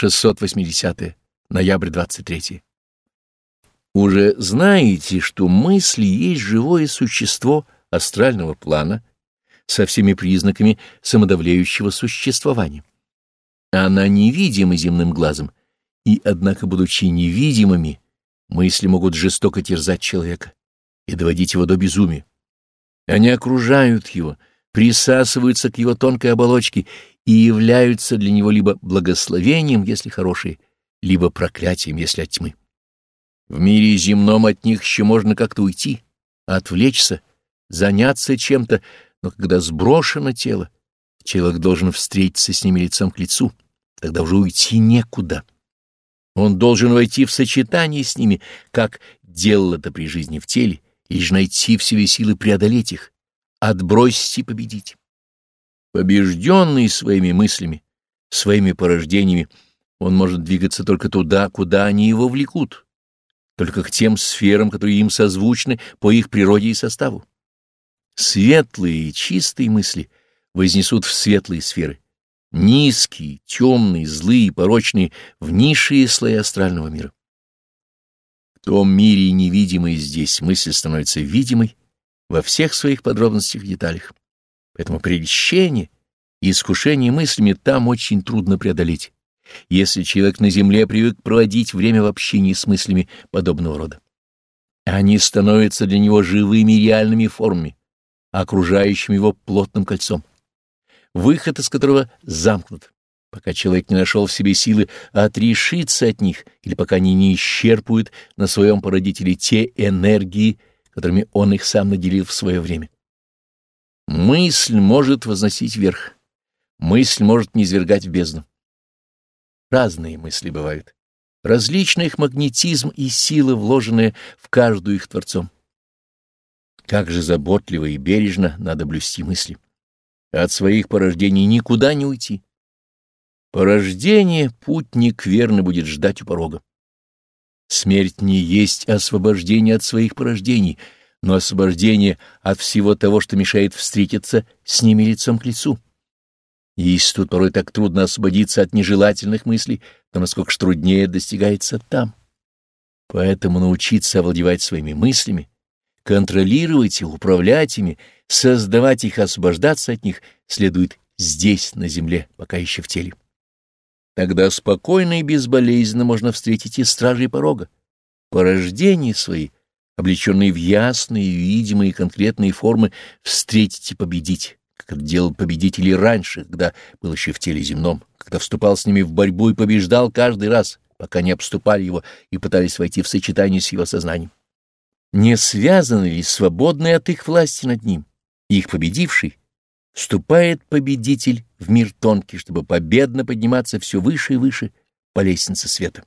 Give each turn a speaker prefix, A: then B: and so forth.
A: 680 ноябрь 23 Уже знаете, что мысли есть живое существо астрального плана со всеми признаками самодавлеющего существования. Она невидима земным глазом, и, однако, будучи невидимыми, мысли могут жестоко терзать человека и доводить его до безумия. Они окружают его, присасываются к его тонкой оболочке и являются для него либо благословением, если хорошие, либо проклятием, если от тьмы. В мире земном от них еще можно как-то уйти, отвлечься, заняться чем-то, но когда сброшено тело, человек должен встретиться с ними лицом к лицу, тогда уже уйти некуда. Он должен войти в сочетание с ними, как делал это при жизни в теле, и лишь найти в себе силы преодолеть их, отбросить и победить. Побежденный своими мыслями, своими порождениями, он может двигаться только туда, куда они его влекут, только к тем сферам, которые им созвучны по их природе и составу. Светлые и чистые мысли вознесут в светлые сферы, низкие, темные, злые, порочные в низшие слои астрального мира. В том мире невидимой здесь мысль становится видимой во всех своих подробностях и деталях. Поэтому прельщение и искушение мыслями там очень трудно преодолеть, если человек на земле привык проводить время в общении с мыслями подобного рода. Они становятся для него живыми реальными формами, окружающими его плотным кольцом выход из которого замкнут, пока человек не нашел в себе силы отрешиться от них или пока они не исчерпывают на своем породителе те энергии, которыми он их сам наделил в свое время. Мысль может возносить вверх, мысль может низвергать в бездну. Разные мысли бывают, различный их магнетизм и сила, вложенная в каждую их творцом. Как же заботливо и бережно надо блюсти мысли. От своих порождений никуда не уйти. Порождение путник верно будет ждать у порога. Смерть не есть освобождение от своих порождений, но освобождение от всего того, что мешает встретиться с ними лицом к лицу. И если тут порой так трудно освободиться от нежелательных мыслей, то насколько ж труднее достигается там. Поэтому научиться овладевать своими мыслями, контролировать их, управлять ими — Создавать их, освобождаться от них следует здесь, на земле, пока еще в теле. Тогда спокойно и безболезненно можно встретить и стражей порога. Порождения свои, облеченные в ясные, видимые конкретные формы, встретить и победить, как это делал победители раньше, когда был еще в теле земном, когда вступал с ними в борьбу и побеждал каждый раз, пока не обступали его и пытались войти в сочетание с его сознанием. Не связаны ли свободные от их власти над ним? их победивший, вступает победитель в мир тонкий, чтобы победно подниматься все выше и выше по лестнице света.